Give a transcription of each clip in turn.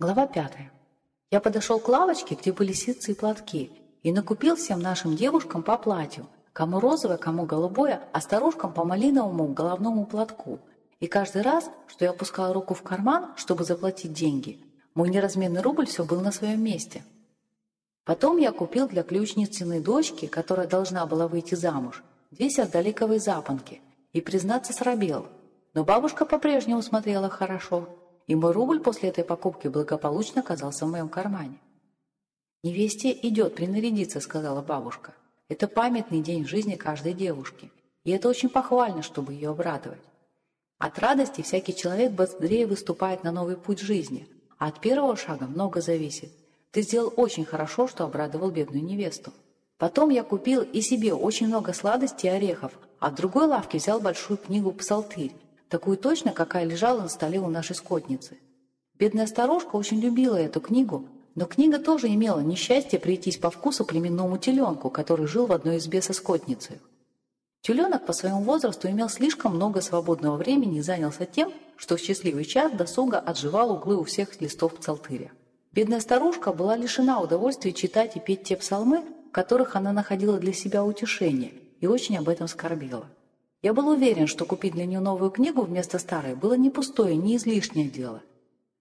Глава пятая. Я подошел к лавочке, где были ситцы и платки, и накупил всем нашим девушкам по платью, кому розовое, кому голубое, а старушкам по малиновому головному платку. И каждый раз, что я опускал руку в карман, чтобы заплатить деньги, мой неразменный рубль все был на своем месте. Потом я купил для ключницыной дочки, которая должна была выйти замуж, две сердоликовые запонки, и, признаться, срабел. Но бабушка по-прежнему смотрела хорошо, и мой рубль после этой покупки благополучно оказался в моем кармане. «Невесте идет принарядиться», — сказала бабушка. «Это памятный день в жизни каждой девушки, и это очень похвально, чтобы ее обрадовать. От радости всякий человек быстрее выступает на новый путь жизни, а от первого шага много зависит. Ты сделал очень хорошо, что обрадовал бедную невесту. Потом я купил и себе очень много сладостей и орехов, а в другой лавке взял большую книгу «Псалтырь», такую точно, какая лежала на столе у нашей скотницы. Бедная старушка очень любила эту книгу, но книга тоже имела несчастье прийтись по вкусу племенному теленку, который жил в одной избе со скотницей. Теленок по своему возрасту имел слишком много свободного времени и занялся тем, что в счастливый час досуга отживал углы у всех листов псалтыря. Бедная старушка была лишена удовольствия читать и петь те псалмы, в которых она находила для себя утешение, и очень об этом скорбела. Я был уверен, что купить для нее новую книгу вместо старой было не пустое, не излишнее дело.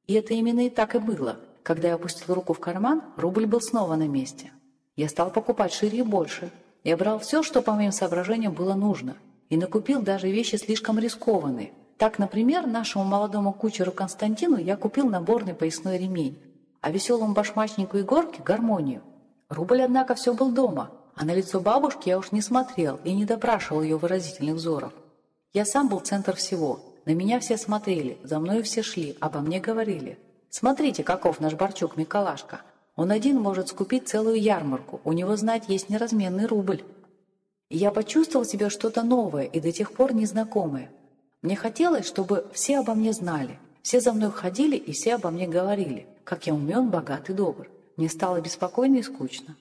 И это именно и так и было. Когда я опустил руку в карман, рубль был снова на месте. Я стал покупать шире и больше. Я брал все, что по моим соображениям было нужно, и накупил даже вещи слишком рискованные. Так, например, нашему молодому кучеру Константину я купил наборный поясной ремень, а веселому башмачнику Егорке – гармонию. Рубль, однако, все был дома, а на лицо бабушки я уж не смотрел и не допрашивал ее выразительных взоров. Я сам был центр всего. На меня все смотрели, за мной все шли, обо мне говорили. Смотрите, каков наш Борчук Миколашка. Он один может скупить целую ярмарку, у него, знать, есть неразменный рубль. Я почувствовал в себе что-то новое и до тех пор незнакомое. Мне хотелось, чтобы все обо мне знали, все за мной ходили и все обо мне говорили, как я умен, богат и добр. Мне стало беспокойно и скучно.